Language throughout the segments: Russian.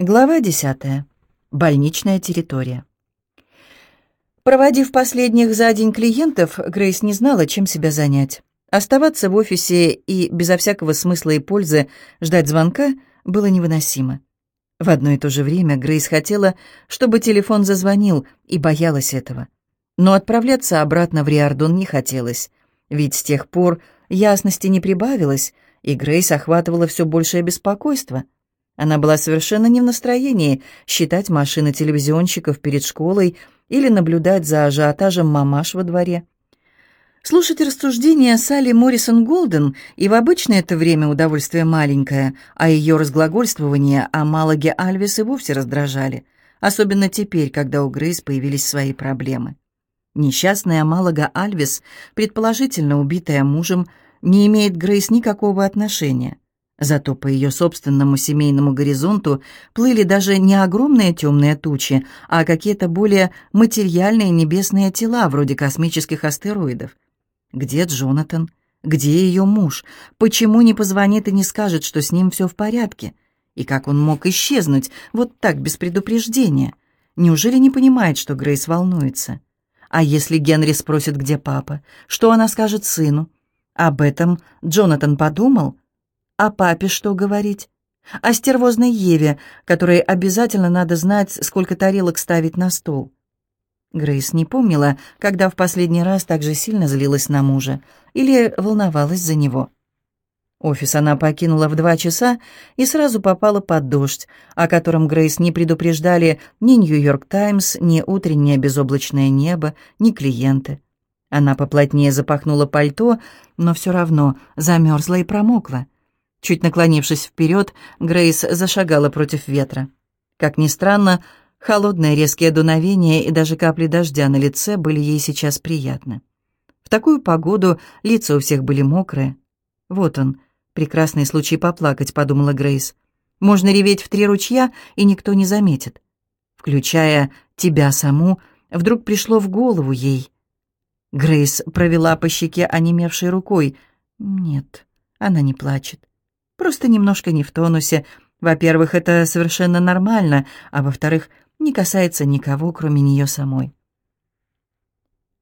Глава 10. Больничная территория. Проводив последних за день клиентов, Грейс не знала, чем себя занять. Оставаться в офисе и безо всякого смысла и пользы ждать звонка было невыносимо. В одно и то же время Грейс хотела, чтобы телефон зазвонил, и боялась этого. Но отправляться обратно в Риардон не хотелось, ведь с тех пор ясности не прибавилось, и Грейс охватывала все большее беспокойство — она была совершенно не в настроении считать машины телевизионщиков перед школой или наблюдать за ажиотажем мамаш во дворе. Слушать рассуждения Салли Моррисон Голден и в обычное это время удовольствие маленькое, а ее разглагольствования о Малаге Альвис и вовсе раздражали, особенно теперь, когда у Грейс появились свои проблемы. Несчастная Малага Альвис, предположительно убитая мужем, не имеет Грейс никакого отношения – Зато по ее собственному семейному горизонту плыли даже не огромные темные тучи, а какие-то более материальные небесные тела, вроде космических астероидов. Где Джонатан? Где ее муж? Почему не позвонит и не скажет, что с ним все в порядке? И как он мог исчезнуть вот так, без предупреждения? Неужели не понимает, что Грейс волнуется? А если Генри спросит, где папа? Что она скажет сыну? Об этом Джонатан подумал? А папе что говорить? О стервозной Еве, которой обязательно надо знать, сколько тарелок ставить на стол. Грейс не помнила, когда в последний раз так же сильно злилась на мужа или волновалась за него. Офис она покинула в два часа и сразу попала под дождь, о котором Грейс не предупреждали ни «Нью-Йорк Таймс», ни утреннее безоблачное небо, ни клиенты. Она поплотнее запахнула пальто, но все равно замерзла и промокла. Чуть наклонившись вперед, Грейс зашагала против ветра. Как ни странно, холодные резкие дуновения и даже капли дождя на лице были ей сейчас приятны. В такую погоду лица у всех были мокрые. «Вот он, прекрасный случай поплакать», — подумала Грейс. «Можно реветь в три ручья, и никто не заметит». Включая тебя саму, вдруг пришло в голову ей. Грейс провела по щеке онемевшей рукой. «Нет, она не плачет. Просто немножко не в тонусе. Во-первых, это совершенно нормально, а во-вторых, не касается никого, кроме нее самой.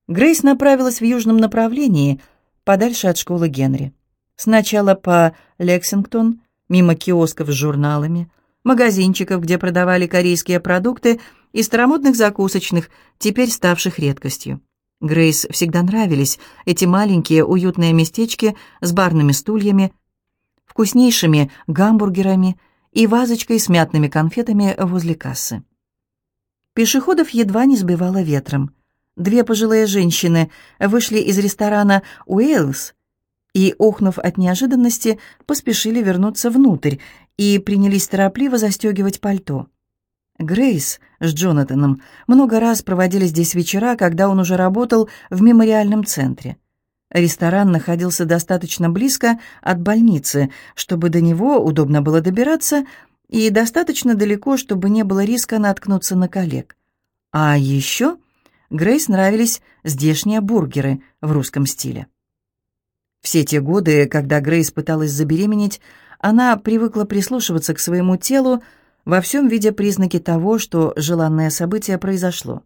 Грейс направилась в южном направлении, подальше от школы Генри. Сначала по Лексингтон, мимо киосков с журналами, магазинчиков, где продавали корейские продукты, и старомодных закусочных, теперь ставших редкостью. Грейс всегда нравились эти маленькие уютные местечки с барными стульями, вкуснейшими гамбургерами и вазочкой с мятными конфетами возле кассы. Пешеходов едва не сбивало ветром. Две пожилые женщины вышли из ресторана «Уэйлс» и, охнув от неожиданности, поспешили вернуться внутрь и принялись торопливо застегивать пальто. Грейс с Джонатаном много раз проводили здесь вечера, когда он уже работал в мемориальном центре. Ресторан находился достаточно близко от больницы, чтобы до него удобно было добираться, и достаточно далеко, чтобы не было риска наткнуться на коллег. А еще Грейс нравились здешние бургеры в русском стиле. Все те годы, когда Грейс пыталась забеременеть, она привыкла прислушиваться к своему телу, во всем видя признаки того, что желанное событие произошло.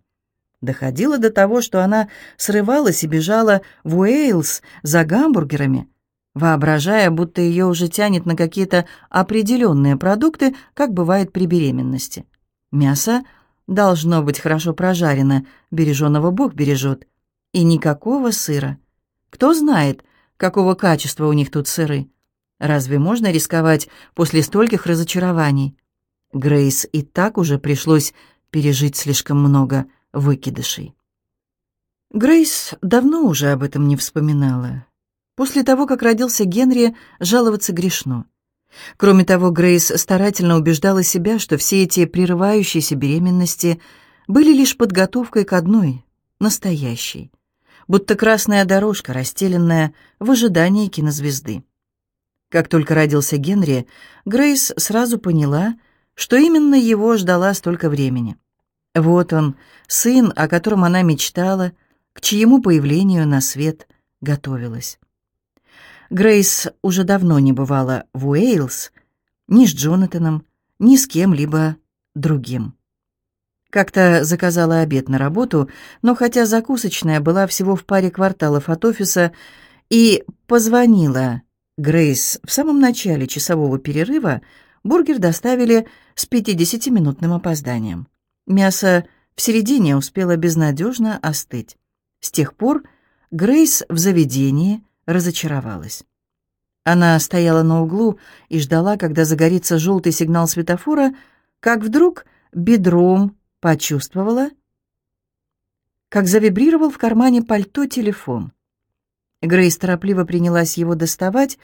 Доходило до того, что она срывалась и бежала в Уэйлс за гамбургерами, воображая, будто ее уже тянет на какие-то определенные продукты, как бывает при беременности. Мясо должно быть хорошо прожарено, береженого Бог бережет. И никакого сыра. Кто знает, какого качества у них тут сыры? Разве можно рисковать после стольких разочарований? Грейс и так уже пришлось пережить слишком много – выкидышей. Грейс давно уже об этом не вспоминала. После того, как родился Генри, жаловаться грешно. Кроме того, Грейс старательно убеждала себя, что все эти прерывающиеся беременности были лишь подготовкой к одной, настоящей, будто красная дорожка, расстеленная в ожидании кинозвезды. Как только родился Генри, Грейс сразу поняла, что именно его ждала столько времени. Вот он, сын, о котором она мечтала, к чьему появлению на свет готовилась. Грейс уже давно не бывала в Уэйлс, ни с Джонатаном, ни с кем-либо другим. Как-то заказала обед на работу, но хотя закусочная была всего в паре кварталов от офиса, и позвонила Грейс в самом начале часового перерыва, бургер доставили с 50-минутным опозданием. Мясо в середине успело безнадежно остыть. С тех пор Грейс в заведении разочаровалась. Она стояла на углу и ждала, когда загорится желтый сигнал светофора, как вдруг бедром почувствовала, как завибрировал в кармане пальто телефон. Грейс торопливо принялась его доставать,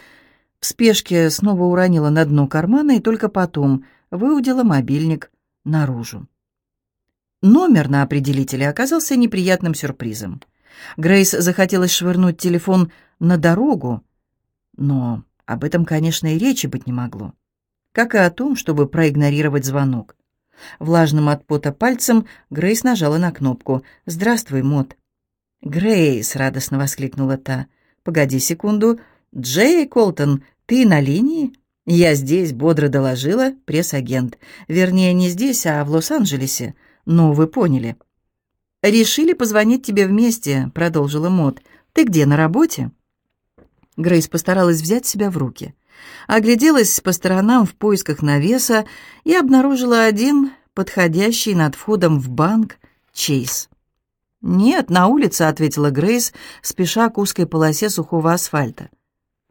в спешке снова уронила на дно кармана и только потом выудила мобильник наружу. Номер на определителе оказался неприятным сюрпризом. Грейс захотелось швырнуть телефон на дорогу, но об этом, конечно, и речи быть не могло. Как и о том, чтобы проигнорировать звонок. Влажным от пота пальцем Грейс нажала на кнопку. «Здравствуй, Мот». «Грейс!» — радостно воскликнула та. «Погоди секунду. Джей Колтон, ты на линии?» «Я здесь», — бодро доложила пресс-агент. «Вернее, не здесь, а в Лос-Анджелесе. Ну, вы поняли». «Решили позвонить тебе вместе», — продолжила Мот. «Ты где, на работе?» Грейс постаралась взять себя в руки. Огляделась по сторонам в поисках навеса и обнаружила один, подходящий над входом в банк, Чейз. «Нет, на улице», — ответила Грейс, спеша к узкой полосе сухого асфальта.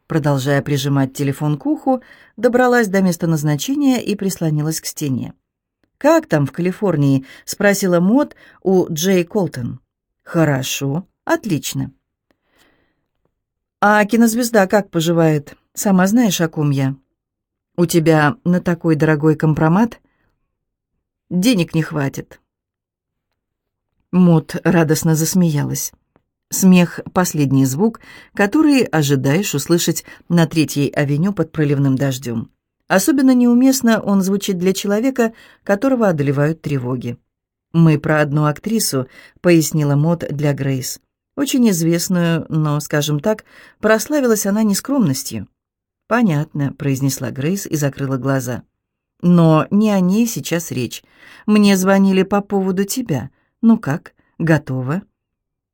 Продолжая прижимать телефон к уху, добралась до места назначения и прислонилась к стене. «Как там в Калифорнии?» — спросила Мот у Джей Колтон. «Хорошо, отлично». «А кинозвезда как поживает? Сама знаешь, о ком я?» «У тебя на такой дорогой компромат денег не хватит». Мот радостно засмеялась. Смех — последний звук, который ожидаешь услышать на Третьей авеню под проливным дождем. Особенно неуместно он звучит для человека, которого одолевают тревоги. «Мы про одну актрису», — пояснила Мот для Грейс. «Очень известную, но, скажем так, прославилась она нескромностью». «Понятно», — произнесла Грейс и закрыла глаза. «Но не о ней сейчас речь. Мне звонили по поводу тебя. Ну как, готова?»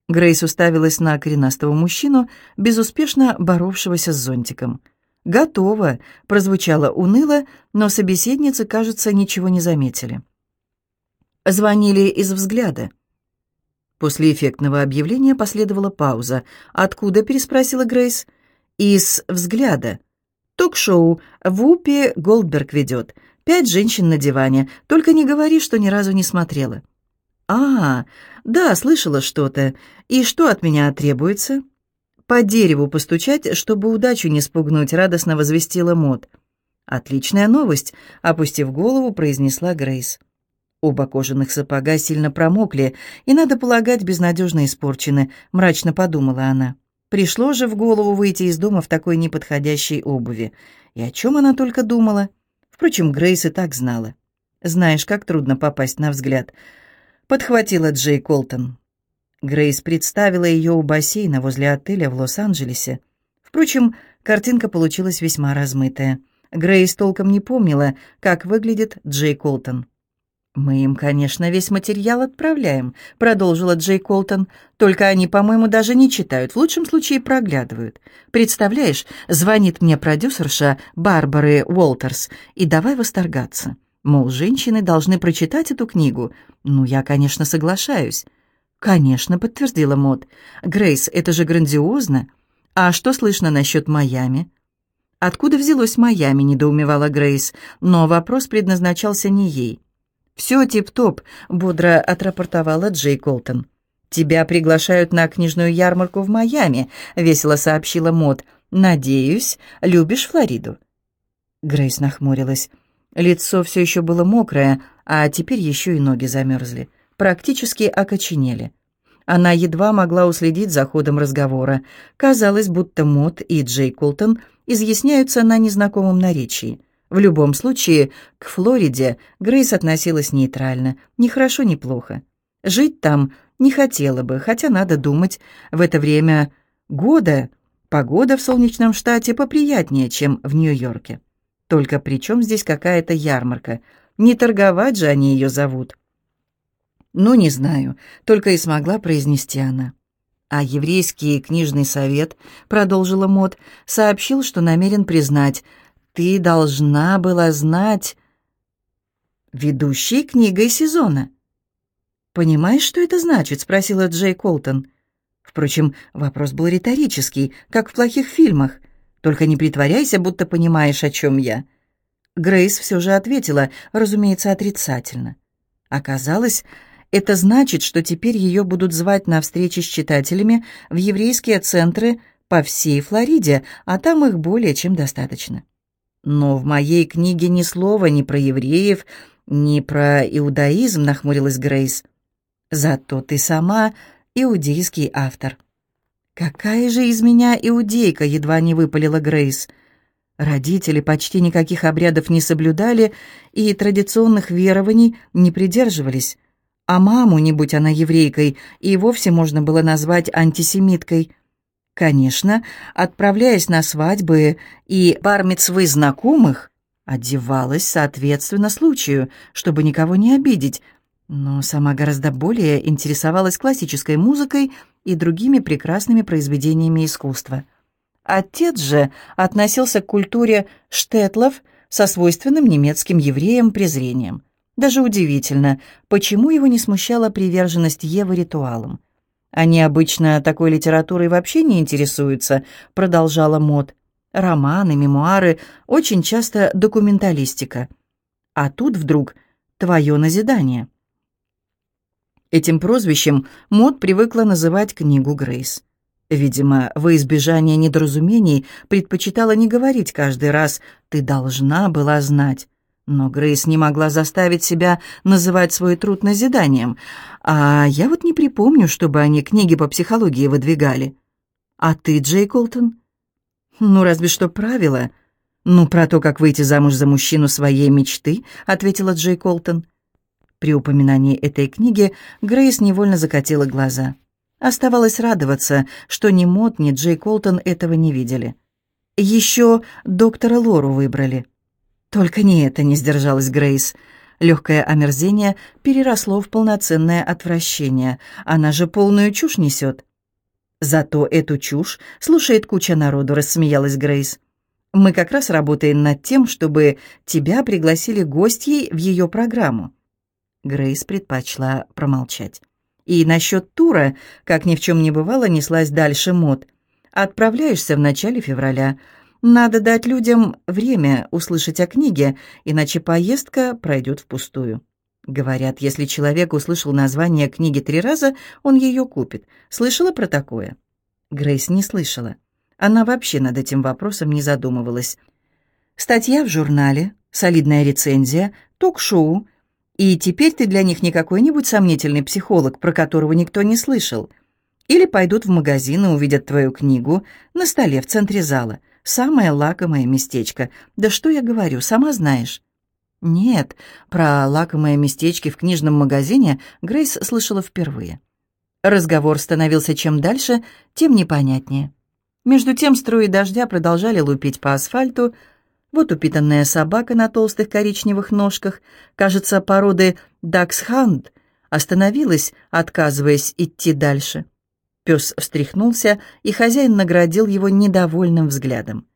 Грейс уставилась на коренастого мужчину, безуспешно боровшегося с зонтиком. «Готово», — прозвучало уныло, но собеседницы, кажется, ничего не заметили. Звонили из взгляда. После эффектного объявления последовала пауза. «Откуда?» — переспросила Грейс. «Из взгляда. Ток-шоу Вупи Голдберг ведет. Пять женщин на диване. Только не говори, что ни разу не смотрела». «А, да, слышала что-то. И что от меня требуется?» «По дереву постучать, чтобы удачу не спугнуть», — радостно возвестила Мот. «Отличная новость», — опустив голову, произнесла Грейс. Оба кожаных сапога сильно промокли, и, надо полагать, безнадежно испорчены, мрачно подумала она. Пришло же в голову выйти из дома в такой неподходящей обуви. И о чем она только думала? Впрочем, Грейс и так знала. «Знаешь, как трудно попасть на взгляд», — подхватила Джей Колтон. Грейс представила ее у бассейна возле отеля в Лос-Анджелесе. Впрочем, картинка получилась весьма размытая. Грейс толком не помнила, как выглядит Джей Колтон. «Мы им, конечно, весь материал отправляем», — продолжила Джей Колтон. «Только они, по-моему, даже не читают, в лучшем случае проглядывают. Представляешь, звонит мне продюсерша Барбары Уолтерс, и давай восторгаться. Мол, женщины должны прочитать эту книгу. Ну, я, конечно, соглашаюсь. «Конечно», — подтвердила Мод. «Грейс, это же грандиозно. А что слышно насчет Майами?» «Откуда взялось Майами?» — недоумевала Грейс, но вопрос предназначался не ей. «Все тип-топ», — бодро отрапортовала Джей Колтон. «Тебя приглашают на книжную ярмарку в Майами», — весело сообщила Мод. «Надеюсь, любишь Флориду». Грейс нахмурилась. Лицо все еще было мокрое, а теперь еще и ноги замерзли практически окоченели. Она едва могла уследить за ходом разговора. Казалось, будто Мот и Джей Колтон изъясняются на незнакомом наречии. В любом случае, к Флориде Грейс относилась нейтрально, ни хорошо, ни плохо. Жить там не хотела бы, хотя надо думать, в это время года погода в солнечном штате поприятнее, чем в Нью-Йорке. Только при чем здесь какая-то ярмарка? Не торговать же они ее зовут. «Ну, не знаю», — только и смогла произнести она. А еврейский книжный совет, продолжила Мот, сообщил, что намерен признать, ты должна была знать ведущей книгой сезона. «Понимаешь, что это значит?» — спросила Джей Колтон. Впрочем, вопрос был риторический, как в плохих фильмах. «Только не притворяйся, будто понимаешь, о чем я». Грейс все же ответила, разумеется, отрицательно. Оказалось, это значит, что теперь ее будут звать на встречи с читателями в еврейские центры по всей Флориде, а там их более чем достаточно. Но в моей книге ни слова ни про евреев, ни про иудаизм, нахмурилась Грейс. Зато ты сама иудейский автор. Какая же из меня иудейка, едва не выпалила Грейс. Родители почти никаких обрядов не соблюдали и традиционных верований не придерживались а маму, не будь она еврейкой, и вовсе можно было назвать антисемиткой. Конечно, отправляясь на свадьбы и бармицвы знакомых, одевалась соответственно случаю, чтобы никого не обидеть, но сама гораздо более интересовалась классической музыкой и другими прекрасными произведениями искусства. Отец же относился к культуре штетлов со свойственным немецким евреям презрением – даже удивительно, почему его не смущала приверженность Евы ритуалам. «Они обычно такой литературой вообще не интересуются», — продолжала Мод. «Романы, мемуары, очень часто документалистика. А тут вдруг твое назидание». Этим прозвищем Мод привыкла называть книгу Грейс. Видимо, во избежание недоразумений предпочитала не говорить каждый раз «ты должна была знать». Но Грейс не могла заставить себя называть свой труд назиданием. А я вот не припомню, чтобы они книги по психологии выдвигали. А ты, Джей Колтон? Ну, разве что правила. Ну, про то, как выйти замуж за мужчину своей мечты, ответила Джей Колтон. При упоминании этой книги Грейс невольно закатила глаза. Оставалось радоваться, что ни Мот, ни Джей Колтон этого не видели. Еще доктора Лору выбрали. Только не это не сдержалась Грейс. Легкое омерзение переросло в полноценное отвращение. Она же полную чушь несет. Зато эту чушь слушает куча народу, рассмеялась Грейс. Мы как раз работаем над тем, чтобы тебя пригласили гостьей в ее программу. Грейс предпочла промолчать. И насчет тура, как ни в чем не бывало, неслась дальше мод. Отправляешься в начале февраля. Надо дать людям время услышать о книге, иначе поездка пройдет впустую. Говорят, если человек услышал название книги три раза, он ее купит. Слышала про такое? Грейс не слышала. Она вообще над этим вопросом не задумывалась. Статья в журнале, солидная рецензия, ток-шоу. И теперь ты для них не какой-нибудь сомнительный психолог, про которого никто не слышал. Или пойдут в магазин и увидят твою книгу на столе в центре зала – Самое лакомое местечко. Да что я говорю, сама знаешь». Нет, про лакомые местечки в книжном магазине Грейс слышала впервые. Разговор становился чем дальше, тем непонятнее. Между тем струи дождя продолжали лупить по асфальту. Вот упитанная собака на толстых коричневых ножках, кажется, породы даксханд, остановилась, отказываясь идти дальше. Пес встряхнулся, и хозяин наградил его недовольным взглядом.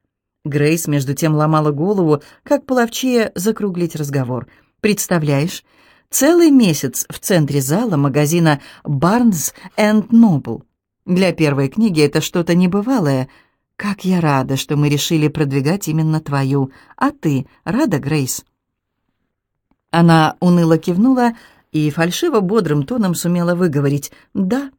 Грейс между тем ломала голову, как половчее закруглить разговор. «Представляешь, целый месяц в центре зала магазина «Барнс энд Нобл». Для первой книги это что-то небывалое. Как я рада, что мы решили продвигать именно твою. А ты рада, Грейс?» Она уныло кивнула и фальшиво бодрым тоном сумела выговорить «да».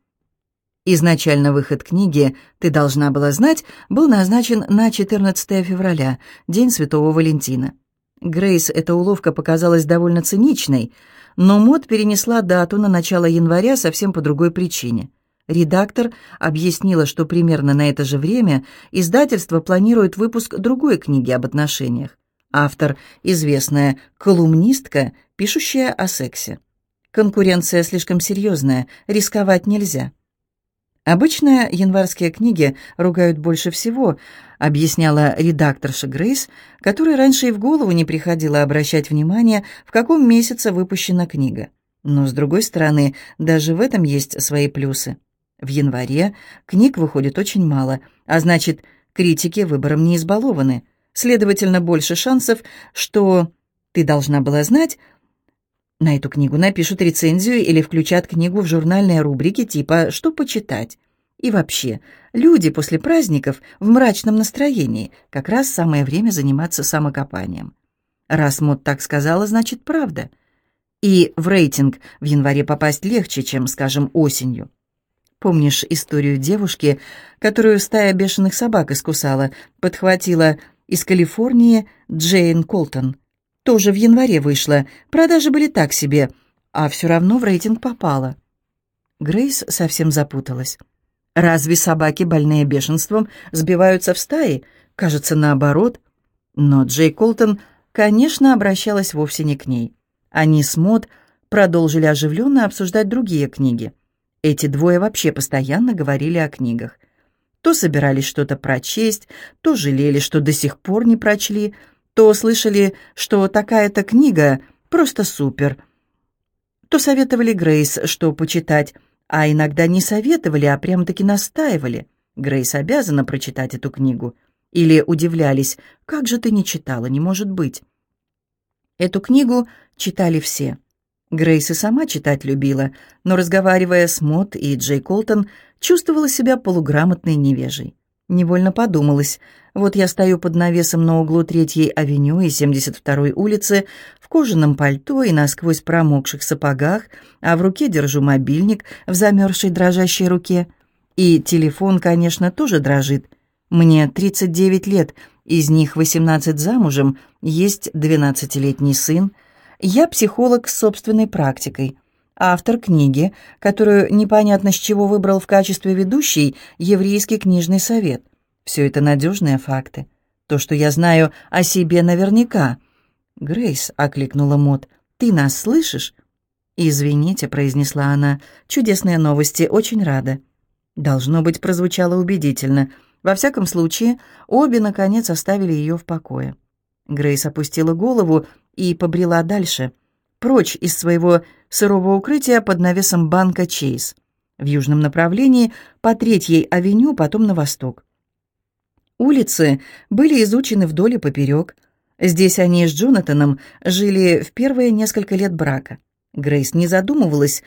Изначально выход книги, ты должна была знать, был назначен на 14 февраля, День Святого Валентина. Грейс эта уловка показалась довольно циничной, но Мод перенесла дату на начало января совсем по другой причине. Редактор объяснила, что примерно на это же время издательство планирует выпуск другой книги об отношениях. Автор – известная колумнистка, пишущая о сексе. Конкуренция слишком серьезная, рисковать нельзя. Обычно январские книги ругают больше всего, объясняла редакторша Грейс, которой раньше и в голову не приходило обращать внимание, в каком месяце выпущена книга. Но, с другой стороны, даже в этом есть свои плюсы. В январе книг выходит очень мало, а значит, критики выбором не избалованы. Следовательно, больше шансов, что ты должна была знать, на эту книгу напишут рецензию или включат книгу в журнальные рубрики типа «Что почитать?». И вообще, люди после праздников в мрачном настроении как раз самое время заниматься самокопанием. Раз Мод так сказала, значит правда. И в рейтинг в январе попасть легче, чем, скажем, осенью. Помнишь историю девушки, которую стая бешеных собак искусала, подхватила из Калифорнии Джейн Колтон? Тоже в январе вышла, продажи были так себе, а все равно в рейтинг попала. Грейс совсем запуталась. Разве собаки, больные бешенством, сбиваются в стаи? Кажется, наоборот. Но Джей Колтон, конечно, обращалась вовсе не к ней. Они с Мод продолжили оживленно обсуждать другие книги. Эти двое вообще постоянно говорили о книгах. То собирались что-то прочесть, то жалели, что до сих пор не прочли, то слышали, что такая-то книга просто супер, то советовали Грейс, что почитать, а иногда не советовали, а прямо-таки настаивали. Грейс обязана прочитать эту книгу. Или удивлялись, как же ты не читала, не может быть. Эту книгу читали все. Грейс и сама читать любила, но, разговаривая с Мот и Джей Колтон, чувствовала себя полуграмотной невежей. Невольно подумалось, вот я стою под навесом на углу Третьей авеню и 72-й улицы в кожаном пальто и насквозь промокших сапогах, а в руке держу мобильник в замерзшей дрожащей руке. И телефон, конечно, тоже дрожит. Мне 39 лет, из них 18 замужем, есть 12-летний сын. Я психолог с собственной практикой. Автор книги, которую непонятно с чего выбрал в качестве ведущей еврейский книжный совет – все это надежные факты. То, что я знаю о себе наверняка. «Грейс», — окликнула Мот, — «ты нас слышишь?» «Извините», — произнесла она, — «чудесные новости, очень рада». Должно быть, прозвучало убедительно. Во всяком случае, обе, наконец, оставили ее в покое. Грейс опустила голову и побрела дальше, прочь из своего сырого укрытия под навесом банка «Чейз», в южном направлении по Третьей авеню, потом на восток. Улицы были изучены вдоль и поперек. Здесь они с Джонатаном жили в первые несколько лет брака. Грейс не задумывалась,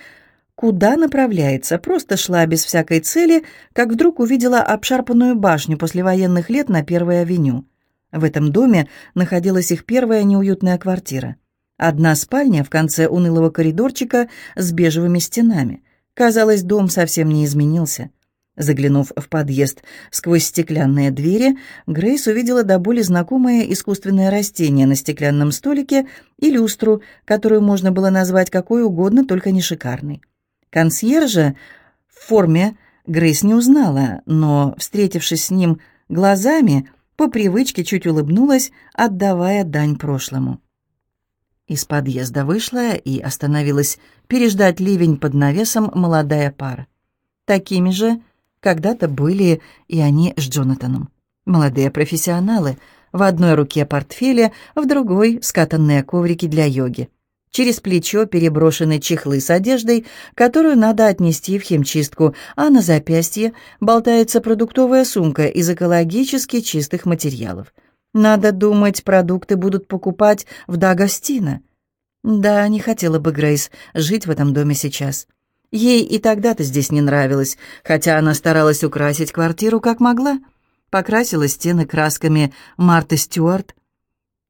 куда направляется, просто шла без всякой цели, как вдруг увидела обшарпанную башню послевоенных лет на Первой авеню. В этом доме находилась их первая неуютная квартира. Одна спальня в конце унылого коридорчика с бежевыми стенами. Казалось, дом совсем не изменился. Заглянув в подъезд сквозь стеклянные двери, Грейс увидела до боли знакомое искусственное растение на стеклянном столике и люстру, которую можно было назвать какой угодно, только не шикарной. Консьержа в форме Грейс не узнала, но, встретившись с ним глазами, по привычке чуть улыбнулась, отдавая дань прошлому. Из подъезда вышла и остановилась переждать ливень под навесом молодая пара. Такими же когда-то были и они с Джонатаном. Молодые профессионалы. В одной руке портфели, в другой — скатанные коврики для йоги. Через плечо переброшены чехлы с одеждой, которую надо отнести в химчистку, а на запястье болтается продуктовая сумка из экологически чистых материалов. Надо думать, продукты будут покупать в Дагостино. Да, не хотела бы Грейс жить в этом доме сейчас. Ей и тогда-то здесь не нравилось, хотя она старалась украсить квартиру как могла. Покрасила стены красками Марты Стюарт,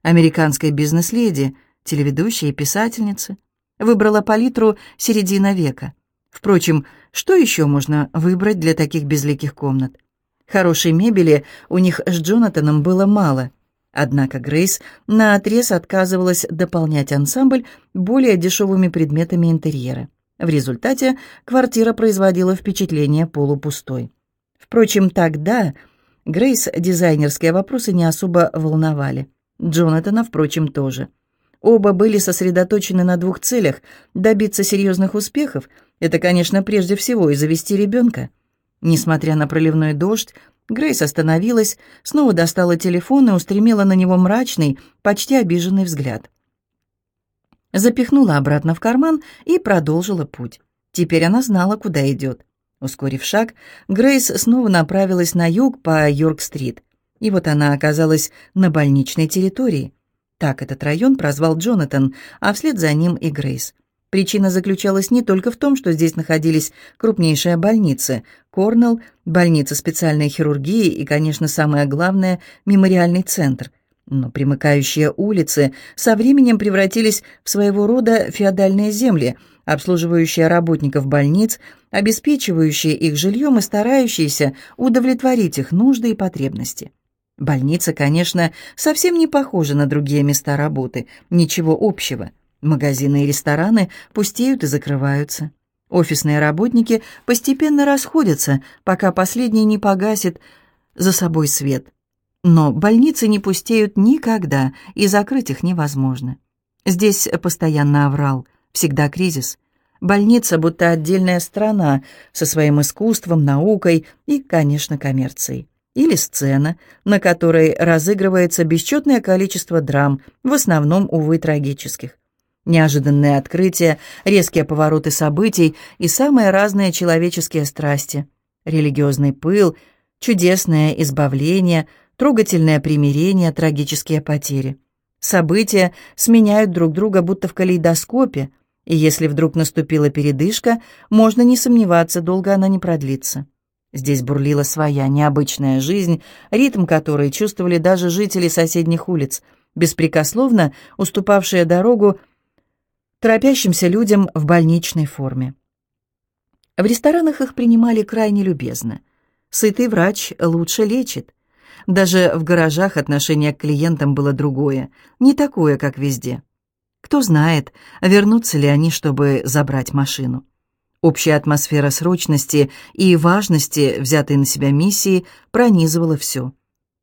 американской бизнес-леди, телеведущей и писательницы. Выбрала палитру середина века. Впрочем, что еще можно выбрать для таких безликих комнат? Хорошей мебели у них с Джонатаном было мало. Однако Грейс наотрез отказывалась дополнять ансамбль более дешевыми предметами интерьера. В результате квартира производила впечатление полупустой. Впрочем, тогда Грейс дизайнерские вопросы не особо волновали. Джонатана, впрочем, тоже. Оба были сосредоточены на двух целях – добиться серьезных успехов. Это, конечно, прежде всего и завести ребенка. Несмотря на проливной дождь, Грейс остановилась, снова достала телефон и устремила на него мрачный, почти обиженный взгляд. Запихнула обратно в карман и продолжила путь. Теперь она знала, куда идет. Ускорив шаг, Грейс снова направилась на юг по Йорк-стрит. И вот она оказалась на больничной территории. Так этот район прозвал Джонатан, а вслед за ним и Грейс. Причина заключалась не только в том, что здесь находились крупнейшие больницы – Корнелл, больница специальной хирургии и, конечно, самое главное – мемориальный центр. Но примыкающие улицы со временем превратились в своего рода феодальные земли, обслуживающие работников больниц, обеспечивающие их жильем и старающиеся удовлетворить их нужды и потребности. Больница, конечно, совсем не похожа на другие места работы, ничего общего. Магазины и рестораны пустеют и закрываются. Офисные работники постепенно расходятся, пока последний не погасит за собой свет. Но больницы не пустеют никогда, и закрыть их невозможно. Здесь постоянно оврал, всегда кризис. Больница будто отдельная страна со своим искусством, наукой и, конечно, коммерцией или сцена, на которой разыгрывается бесчетное количество драм, в основном, увы, трагических. Неожиданные открытия, резкие повороты событий и самые разные человеческие страсти. Религиозный пыл, чудесное избавление, трогательное примирение, трагические потери. События сменяют друг друга будто в калейдоскопе, и если вдруг наступила передышка, можно не сомневаться, долго она не продлится. Здесь бурлила своя необычная жизнь, ритм которой чувствовали даже жители соседних улиц, беспрекословно уступавшие дорогу торопящимся людям в больничной форме. В ресторанах их принимали крайне любезно. Сытый врач лучше лечит. Даже в гаражах отношение к клиентам было другое, не такое, как везде. Кто знает, вернутся ли они, чтобы забрать машину. Общая атмосфера срочности и важности взятой на себя миссии пронизывала все.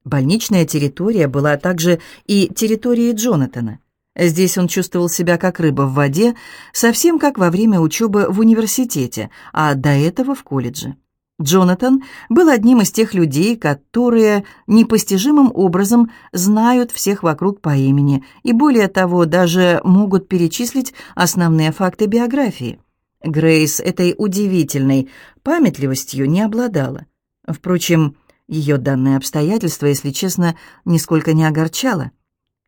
Больничная территория была также и территорией Джонатана. Здесь он чувствовал себя как рыба в воде, совсем как во время учебы в университете, а до этого в колледже. Джонатан был одним из тех людей, которые непостижимым образом знают всех вокруг по имени и, более того, даже могут перечислить основные факты биографии. Грейс этой удивительной памятливостью не обладала. Впрочем, ее данное обстоятельство, если честно, нисколько не огорчало.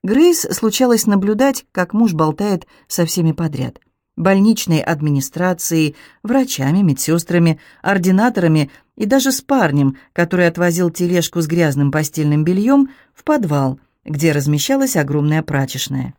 Грейс случалось наблюдать, как муж болтает со всеми подряд. Больничной администрацией, врачами, медсестрами, ординаторами и даже с парнем, который отвозил тележку с грязным постельным бельем в подвал, где размещалась огромная прачечная.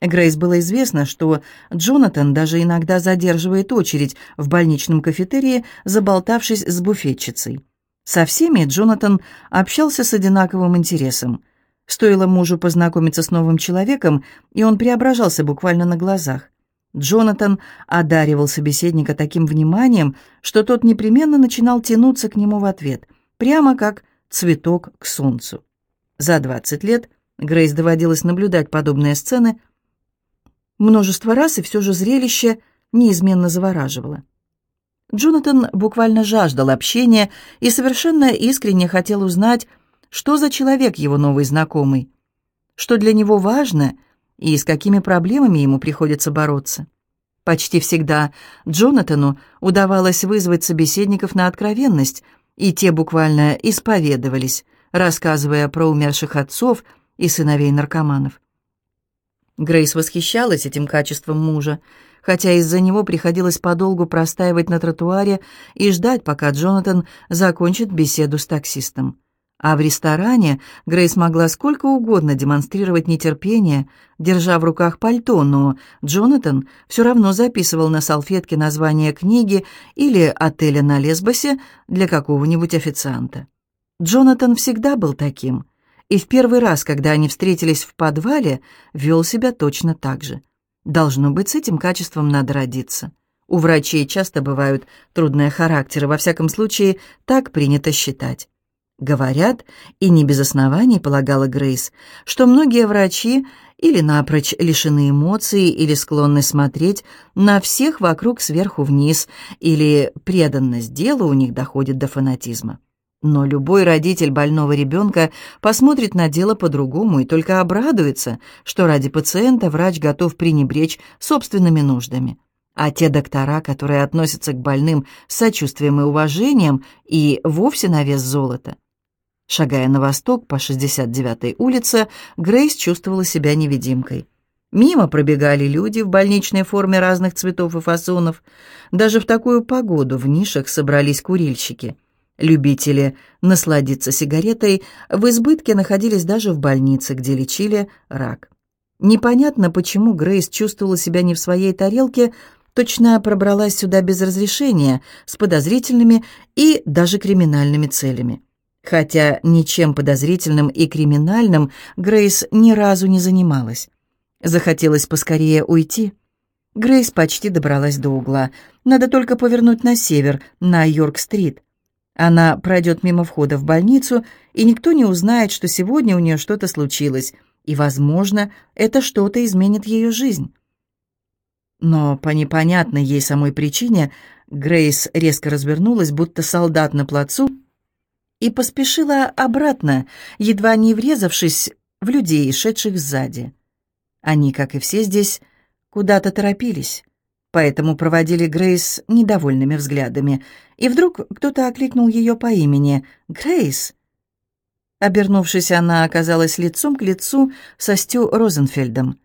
Грейс было известно, что Джонатан даже иногда задерживает очередь в больничном кафетерии, заболтавшись с буфетчицей. Со всеми Джонатан общался с одинаковым интересом. Стоило мужу познакомиться с новым человеком, и он преображался буквально на глазах. Джонатан одаривал собеседника таким вниманием, что тот непременно начинал тянуться к нему в ответ, прямо как цветок к солнцу. За 20 лет Грейс доводилось наблюдать подобные сцены множество раз, и все же зрелище неизменно завораживало. Джонатан буквально жаждал общения и совершенно искренне хотел узнать, что за человек его новый знакомый, что для него важно и с какими проблемами ему приходится бороться. Почти всегда Джонатану удавалось вызвать собеседников на откровенность, и те буквально исповедовались, рассказывая про умерших отцов и сыновей наркоманов. Грейс восхищалась этим качеством мужа, хотя из-за него приходилось подолгу простаивать на тротуаре и ждать, пока Джонатан закончит беседу с таксистом. А в ресторане Грейс могла сколько угодно демонстрировать нетерпение, держа в руках пальто, но Джонатан все равно записывал на салфетке название книги или отеля на Лесбосе для какого-нибудь официанта. Джонатан всегда был таким — и в первый раз, когда они встретились в подвале, вел себя точно так же. Должно быть, с этим качеством надо родиться. У врачей часто бывают трудные характеры, во всяком случае, так принято считать. Говорят, и не без оснований полагала Грейс, что многие врачи или напрочь лишены эмоций, или склонны смотреть на всех вокруг сверху вниз, или преданность делу у них доходит до фанатизма. Но любой родитель больного ребенка посмотрит на дело по-другому и только обрадуется, что ради пациента врач готов пренебречь собственными нуждами. А те доктора, которые относятся к больным с сочувствием и уважением, и вовсе на вес золота. Шагая на восток по 69-й улице, Грейс чувствовала себя невидимкой. Мимо пробегали люди в больничной форме разных цветов и фасонов. Даже в такую погоду в нишах собрались курильщики – Любители насладиться сигаретой в избытке находились даже в больнице, где лечили рак. Непонятно, почему Грейс чувствовала себя не в своей тарелке, точно пробралась сюда без разрешения, с подозрительными и даже криминальными целями. Хотя ничем подозрительным и криминальным Грейс ни разу не занималась. Захотелось поскорее уйти. Грейс почти добралась до угла. Надо только повернуть на север, на Йорк-стрит. Она пройдет мимо входа в больницу, и никто не узнает, что сегодня у нее что-то случилось, и, возможно, это что-то изменит ее жизнь. Но по непонятной ей самой причине Грейс резко развернулась, будто солдат на плацу, и поспешила обратно, едва не врезавшись в людей, шедших сзади. Они, как и все здесь, куда-то торопились поэтому проводили Грейс недовольными взглядами. И вдруг кто-то окликнул ее по имени «Грейс!». Обернувшись, она оказалась лицом к лицу со Стю Розенфельдом.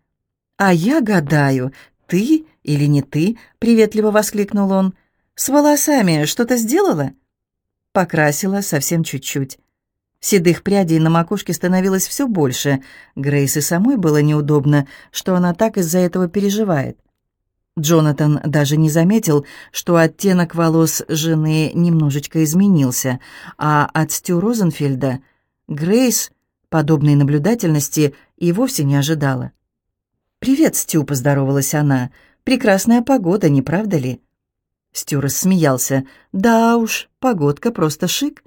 «А я гадаю, ты или не ты?» — приветливо воскликнул он. «С волосами что-то сделала?» Покрасила совсем чуть-чуть. Седых прядей на макушке становилось все больше. Грейс и самой было неудобно, что она так из-за этого переживает. Джонатан даже не заметил, что оттенок волос жены немножечко изменился, а от Стю Розенфельда Грейс подобной наблюдательности и вовсе не ожидала. «Привет, Стю», — поздоровалась она. «Прекрасная погода, не правда ли?» Стю рассмеялся. «Да уж, погодка просто шик».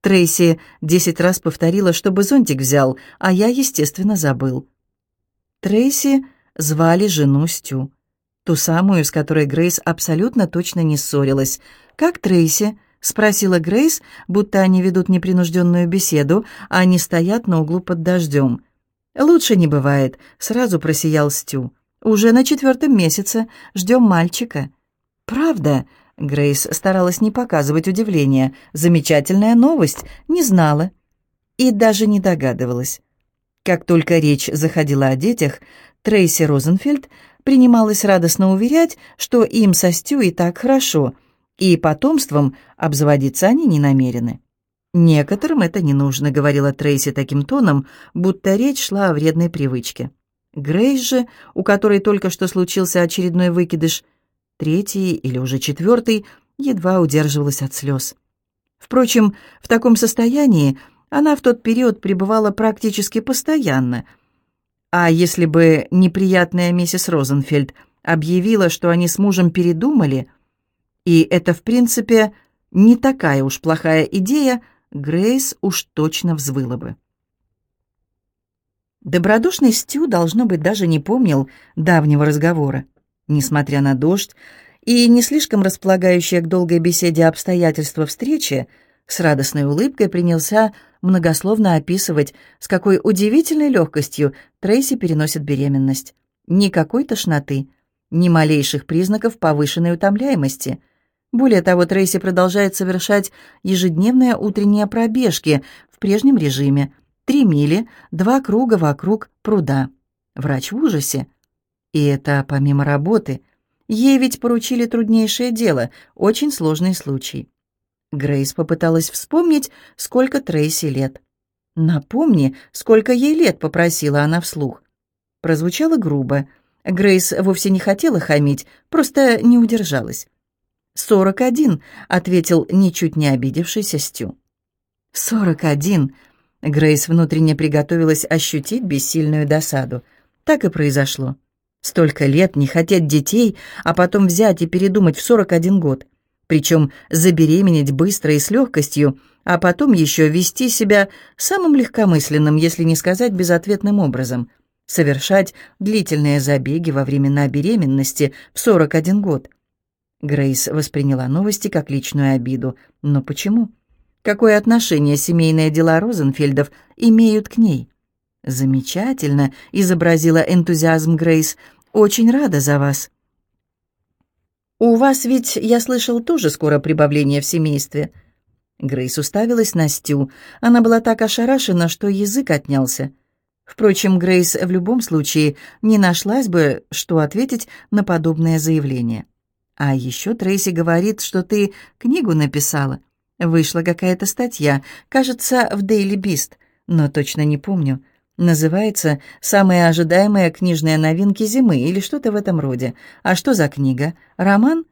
Трейси десять раз повторила, чтобы зонтик взял, а я, естественно, забыл. Трейси звали жену Стю. Ту самую, с которой Грейс абсолютно точно не ссорилась. «Как Трейси?» — спросила Грейс, будто они ведут непринужденную беседу, а они стоят на углу под дождем. «Лучше не бывает», — сразу просиял Стю. «Уже на четвертом месяце. Ждем мальчика». «Правда?» — Грейс старалась не показывать удивления. «Замечательная новость. Не знала». И даже не догадывалась. Как только речь заходила о детях, Трейси Розенфельд принималась радостно уверять, что им со Стю и так хорошо, и потомством обзаводиться они не намерены. «Некоторым это не нужно», — говорила Трейси таким тоном, будто речь шла о вредной привычке. Грейс же, у которой только что случился очередной выкидыш, третий или уже четвертый, едва удерживалась от слез. Впрочем, в таком состоянии она в тот период пребывала практически постоянно — а если бы неприятная миссис Розенфельд объявила, что они с мужем передумали, и это, в принципе, не такая уж плохая идея, Грейс уж точно взвыла бы. Добродушный Стю, должно быть, даже не помнил давнего разговора. Несмотря на дождь и не слишком располагающие к долгой беседе обстоятельства встречи, с радостной улыбкой принялся многословно описывать, с какой удивительной легкостью Трейси переносит беременность. Никакой тошноты, ни малейших признаков повышенной утомляемости. Более того, Трейси продолжает совершать ежедневные утренние пробежки в прежнем режиме. Три мили, два круга вокруг пруда. Врач в ужасе. И это помимо работы. Ей ведь поручили труднейшее дело, очень сложный случай. Грейс попыталась вспомнить, сколько Трейси лет. «Напомни, сколько ей лет», — попросила она вслух. Прозвучало грубо. Грейс вовсе не хотела хамить, просто не удержалась. «Сорок один», — ответил ничуть не обидевшийся Стю. «Сорок один», — Грейс внутренне приготовилась ощутить бессильную досаду. Так и произошло. Столько лет не хотеть детей, а потом взять и передумать в сорок один год причем забеременеть быстро и с легкостью, а потом еще вести себя самым легкомысленным, если не сказать безответным образом. совершать длительные забеги во времена беременности в 41 год. Грейс восприняла новости как личную обиду. Но почему? Какое отношение семейные дела Розенфельдов имеют к ней? «Замечательно», — изобразила энтузиазм Грейс. «Очень рада за вас». «У вас ведь, я слышал, тоже скоро прибавление в семействе». Грейс уставилась на Стю. Она была так ошарашена, что язык отнялся. Впрочем, Грейс в любом случае не нашлась бы, что ответить на подобное заявление. «А еще Трейси говорит, что ты книгу написала. Вышла какая-то статья, кажется, в Daily Beast, но точно не помню. Называется «Самые ожидаемые книжные новинки зимы» или что-то в этом роде. А что за книга? Роман?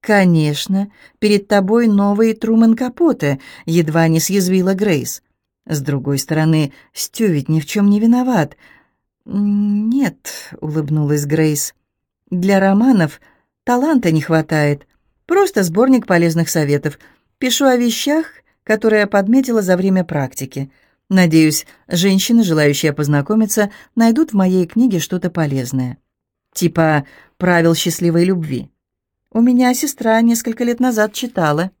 «Конечно. Перед тобой новый Трумэн Капоте», — едва не съязвила Грейс. С другой стороны, Стю ведь ни в чем не виноват. «Нет», — улыбнулась Грейс. «Для романов таланта не хватает. Просто сборник полезных советов. Пишу о вещах, которые я подметила за время практики. Надеюсь, женщины, желающие познакомиться, найдут в моей книге что-то полезное. Типа «Правил счастливой любви». У меня сестра несколько лет назад читала.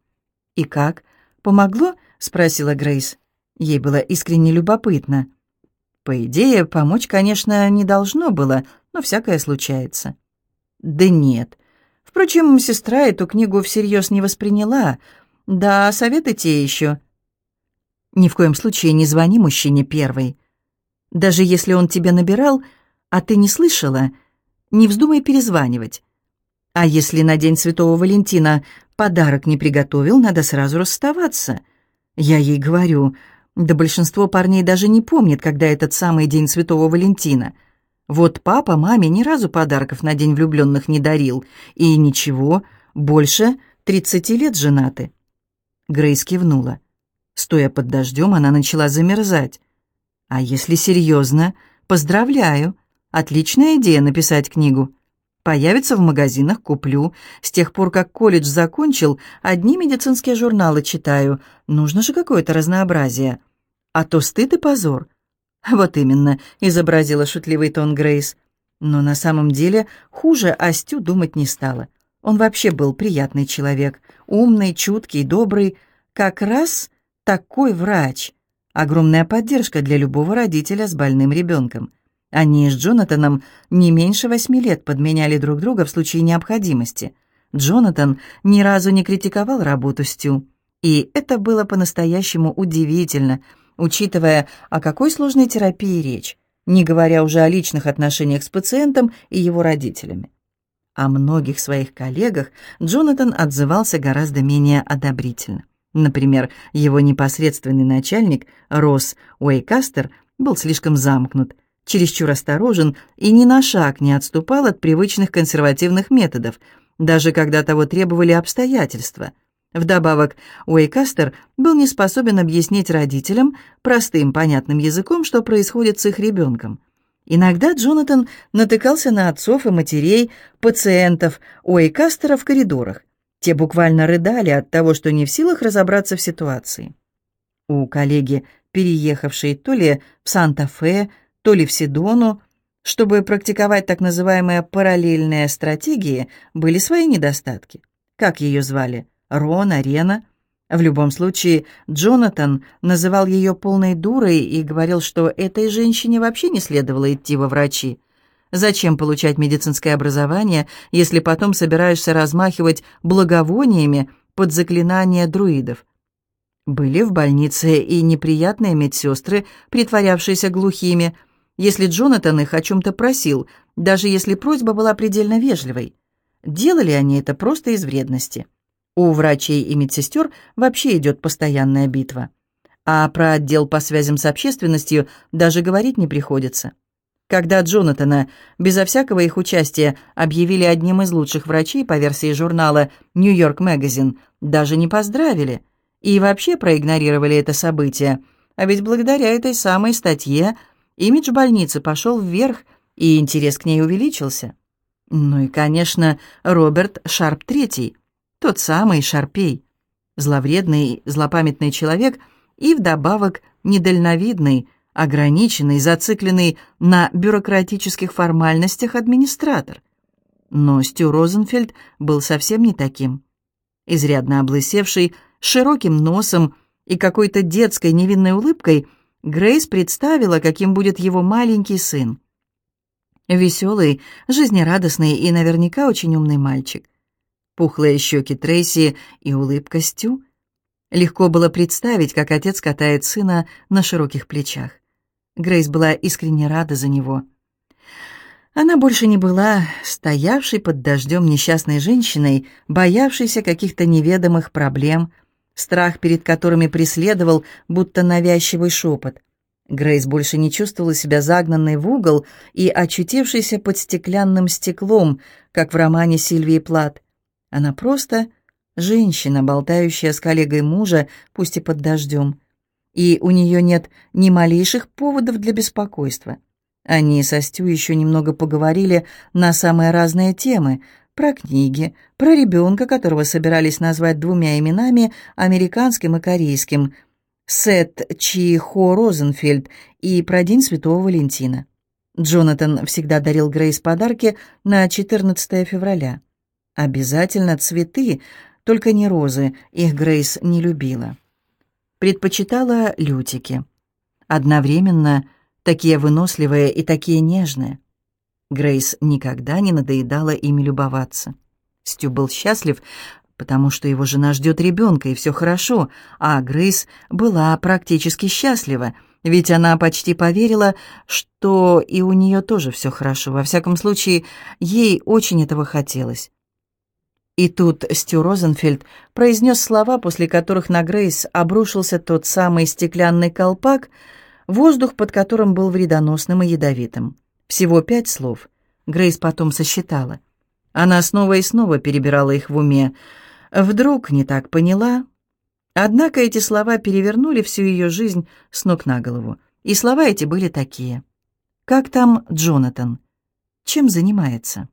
«И как? Помогло?» — спросила Грейс. Ей было искренне любопытно. По идее, помочь, конечно, не должно было, но всякое случается. Да нет. Впрочем, сестра эту книгу всерьез не восприняла. Да, советы те еще. Ни в коем случае не звони мужчине первой. Даже если он тебя набирал, а ты не слышала, не вздумай перезванивать. А если на День Святого Валентина подарок не приготовил, надо сразу расставаться. Я ей говорю, да большинство парней даже не помнит, когда этот самый День Святого Валентина. Вот папа маме ни разу подарков на День влюбленных не дарил. И ничего, больше тридцати лет женаты. Грейс кивнула. Стоя под дождем, она начала замерзать. «А если серьезно? Поздравляю! Отличная идея написать книгу. Появится в магазинах, куплю. С тех пор, как колледж закончил, одни медицинские журналы читаю. Нужно же какое-то разнообразие. А то стыд и позор». «Вот именно», — изобразила шутливый тон Грейс. Но на самом деле хуже Астю думать не стала. Он вообще был приятный человек, умный, чуткий, добрый. Как раз такой врач. Огромная поддержка для любого родителя с больным ребенком. Они с Джонатаном не меньше восьми лет подменяли друг друга в случае необходимости. Джонатан ни разу не критиковал работу Стю. И это было по-настоящему удивительно, учитывая, о какой сложной терапии речь, не говоря уже о личных отношениях с пациентом и его родителями. О многих своих коллегах Джонатан отзывался гораздо менее одобрительно. Например, его непосредственный начальник, Росс Уэйкастер, был слишком замкнут, чересчур осторожен и ни на шаг не отступал от привычных консервативных методов, даже когда того требовали обстоятельства. Вдобавок, Уэйкастер был не способен объяснить родителям простым понятным языком, что происходит с их ребенком. Иногда Джонатан натыкался на отцов и матерей пациентов Уэйкастера в коридорах. Те буквально рыдали от того, что не в силах разобраться в ситуации. У коллеги, переехавшей то ли в Санта-Фе, то ли в Сидону, чтобы практиковать так называемые параллельные стратегии, были свои недостатки. Как ее звали? Рон, Арена? В любом случае, Джонатан называл ее полной дурой и говорил, что этой женщине вообще не следовало идти во врачи. Зачем получать медицинское образование, если потом собираешься размахивать благовониями под заклинания друидов? Были в больнице и неприятные медсестры, притворявшиеся глухими, если Джонатан их о чем-то просил, даже если просьба была предельно вежливой. Делали они это просто из вредности. У врачей и медсестер вообще идет постоянная битва. А про отдел по связям с общественностью даже говорить не приходится. Когда Джонатана, безо всякого их участия, объявили одним из лучших врачей по версии журнала «Нью-Йорк Магазин», даже не поздравили и вообще проигнорировали это событие. А ведь благодаря этой самой статье имидж больницы пошел вверх, и интерес к ней увеличился. Ну и, конечно, Роберт Шарп III, тот самый Шарпей, зловредный, злопамятный человек и вдобавок недальновидный, ограниченный, зацикленный на бюрократических формальностях администратор. Но Стю Розенфельд был совсем не таким. Изрядно облысевший, широким носом и какой-то детской невинной улыбкой, Грейс представила, каким будет его маленький сын. Веселый, жизнерадостный и наверняка очень умный мальчик. Пухлые щеки Трейси и улыбка Стю. Легко было представить, как отец катает сына на широких плечах. Грейс была искренне рада за него. Она больше не была стоявшей под дождем несчастной женщиной, боявшейся каких-то неведомых проблем, страх перед которыми преследовал, будто навязчивый шепот. Грейс больше не чувствовала себя загнанной в угол и очутившейся под стеклянным стеклом, как в романе Сильвии Плат. Она просто женщина, болтающая с коллегой мужа, пусть и под дождем и у нее нет ни малейших поводов для беспокойства. Они со Стю еще немного поговорили на самые разные темы, про книги, про ребенка, которого собирались назвать двумя именами, американским и корейским, Сет Чи Хо Розенфельд, и про День Святого Валентина. Джонатан всегда дарил Грейс подарки на 14 февраля. Обязательно цветы, только не розы, их Грейс не любила предпочитала лютики. Одновременно такие выносливые и такие нежные. Грейс никогда не надоедала ими любоваться. Стю был счастлив, потому что его жена ждет ребенка, и все хорошо, а Грейс была практически счастлива, ведь она почти поверила, что и у нее тоже все хорошо. Во всяком случае, ей очень этого хотелось. И тут Стю Розенфельд произнес слова, после которых на Грейс обрушился тот самый стеклянный колпак, воздух под которым был вредоносным и ядовитым. Всего пять слов. Грейс потом сосчитала. Она снова и снова перебирала их в уме. Вдруг не так поняла. Однако эти слова перевернули всю ее жизнь с ног на голову. И слова эти были такие. «Как там Джонатан? Чем занимается?»